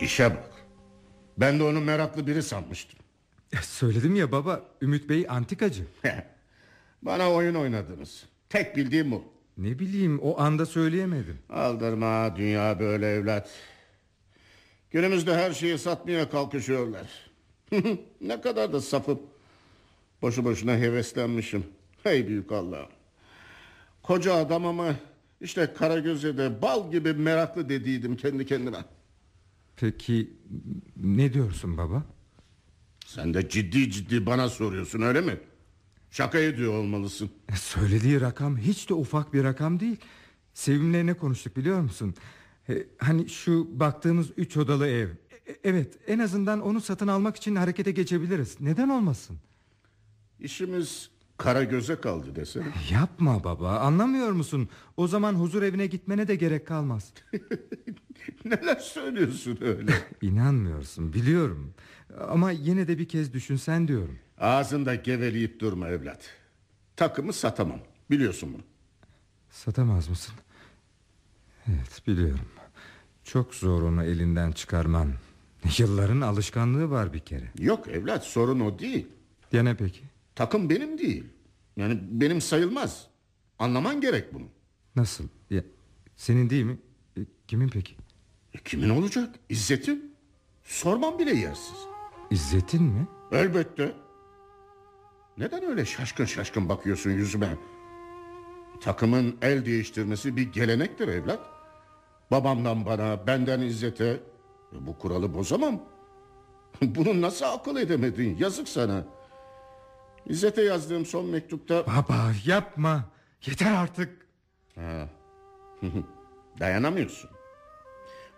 İşe bak. Ben de onu meraklı biri sanmıştım.
Söyledim ya baba Ümit Bey antikacı.
Bana oyun oynadınız. Tek bildiğim bu.
Ne bileyim o anda söyleyemedim.
Aldırma dünya böyle evlat. Günümüzde her şeyi satmaya kalkışıyorlar. ne kadar da safım. Boşu boşuna heveslenmişim. Hey büyük Allah'ım. Koca adam ama işte Karagöz'e de bal gibi meraklı dediydim kendi kendime.
Peki ne diyorsun baba?
Sen de ciddi ciddi bana soruyorsun öyle mi? Şaka ediyor olmalısın.
E, Söylediği rakam hiç de ufak bir rakam değil. Sevim'le ne konuştuk biliyor musun? E, hani şu baktığımız üç odalı ev. E, evet en azından onu satın almak için harekete geçebiliriz. Neden olmasın?
İşimiz Karagöz'e kaldı desene.
Yapma baba anlamıyor musun? O zaman huzur evine gitmene de gerek kalmaz.
Neler söylüyorsun öyle?
İnanmıyorsun biliyorum. Ama yine de bir kez düşünsen diyorum.
Ağzında geveleyip durma evlat. Takımı satamam. Biliyorsun bunu.
Satamaz mısın? Evet biliyorum. Çok zor onu elinden çıkarman. Yılların alışkanlığı var bir kere.
Yok evlat sorun o değil.
Ya ne peki?
Takım benim değil. Yani benim sayılmaz. Anlaman gerek bunu.
Nasıl? Ya, senin değil mi? E, kimin peki?
E, kimin olacak? İzzet'in. Sormam bile yersiz.
İzzet'in mi?
Elbette. Neden öyle şaşkın şaşkın bakıyorsun yüzüme? Takımın el değiştirmesi bir gelenektir evlat. Babamdan bana, benden İzzet'e. E, bu kuralı bozamam. Bunu nasıl akıl edemedin? Yazık sana. İzzet'e yazdığım son mektupta...
Baba yapma. Yeter artık.
Dayanamıyorsun.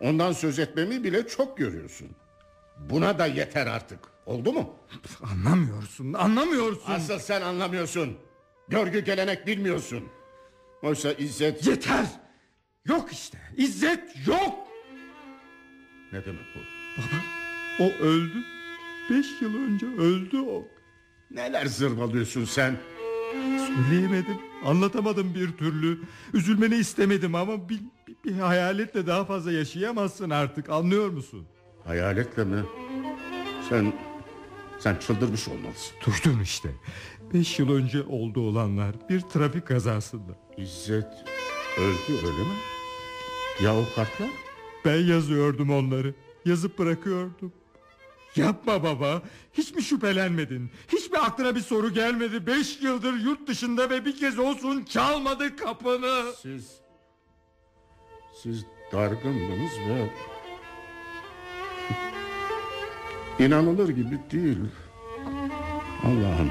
Ondan söz etmemi bile çok görüyorsun. Buna da yeter artık. Oldu mu?
Anlamıyorsun. Anlamıyorsun.
Asıl sen anlamıyorsun. Görgü gelenek bilmiyorsun. Oysa İzzet...
Yeter. Yok işte. İzzet yok.
Ne demek bu?
O öldü. Beş yıl önce öldü o.
Neler zırvalıyorsun sen?
Söyleyemedim. Anlatamadım bir türlü. Üzülmeni istemedim ama bir, bir, bir hayaletle daha fazla yaşayamazsın artık. Anlıyor musun?
Hayaletle mi? Sen... Sen çıldırmış olmalısın.
Duydun işte. Beş yıl önce oldu olanlar. Bir trafik kazasında.
İzzet öldü öyle mi? Ya o kartlar?
Ben yazıyordum onları. Yazıp bırakıyordum. Yapma baba. Hiç mi şüphelenmedin? Hiç mi aklına bir soru gelmedi? Beş yıldır yurt dışında ve bir kez olsun çalmadı kapını.
Siz... Siz dargındınız ve... İnanılır gibi değil. Allah'ım.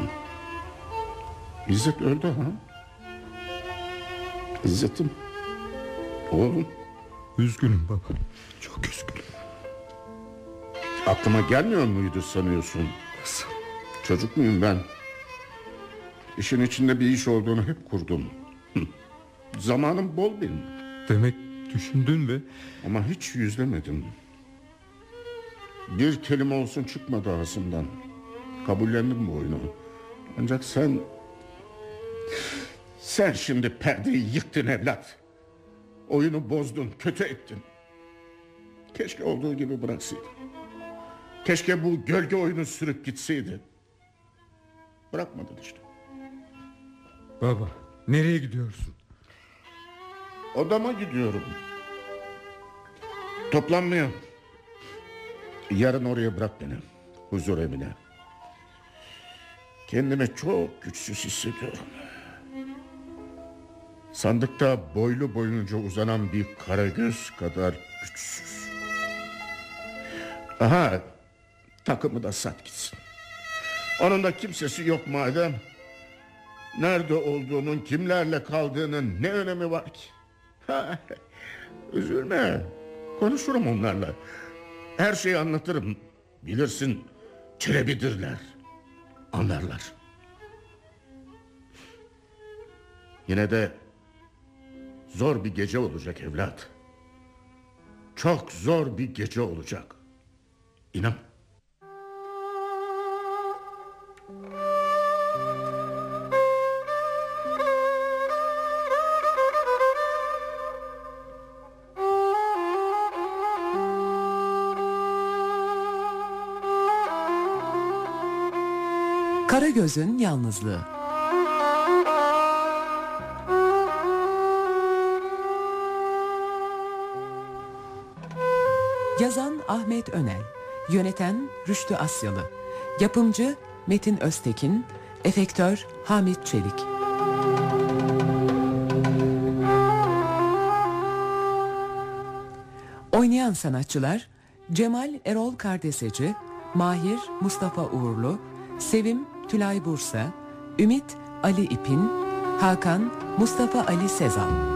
İzzet öldü ha? İzzet'im. Oğlum.
Üzgünüm baba. Çok üzgünüm.
Aklıma gelmiyor muydu sanıyorsun?
Nasıl?
Çocuk muyum ben? İşin içinde bir iş olduğunu hep kurdum. Zamanım bol benim.
Demek düşündün ve
Ama hiç yüzlemedim. Bir kelime olsun çıkmadı ağzımdan. Kabullendim bu oyunu. Ancak sen... Sen şimdi perdeyi yıktın evlat. Oyunu bozdun, kötü ettin. Keşke olduğu gibi bıraksaydın. Keşke bu gölge oyunu sürüp gitseydi. Bırakmadın işte.
baba nereye gidiyorsun?
Odama gidiyorum. Toplanmaya. Yarın oraya bırak beni. Huzur evine. Kendimi çok güçsüz hissediyorum. Sandıkta boylu boyunca uzanan bir karagöz kadar güçsüz. Aha takımı da sat gitsin. Onun da kimsesi yok madem. Nerede olduğunun, kimlerle kaldığının ne önemi var ki? Üzülme. Konuşurum onlarla. Her şeyi anlatırım. Bilirsin çelebidirler. Anlarlar. Yine de zor bir gece olacak evlat. Çok zor bir gece olacak. İnan.
Karagöz'ün yalnızlığı. Yazan Ahmet Önel, yöneten Rüştü Asyalı, yapımcı Metin Öztekin, efektör Hamit Çelik. Oynayan sanatçılar Cemal Erol Kardeseci, Mahir Mustafa Uğurlu, Sevim Tülay Bursa, Ümit Ali İpin, Hakan Mustafa Ali Sezal.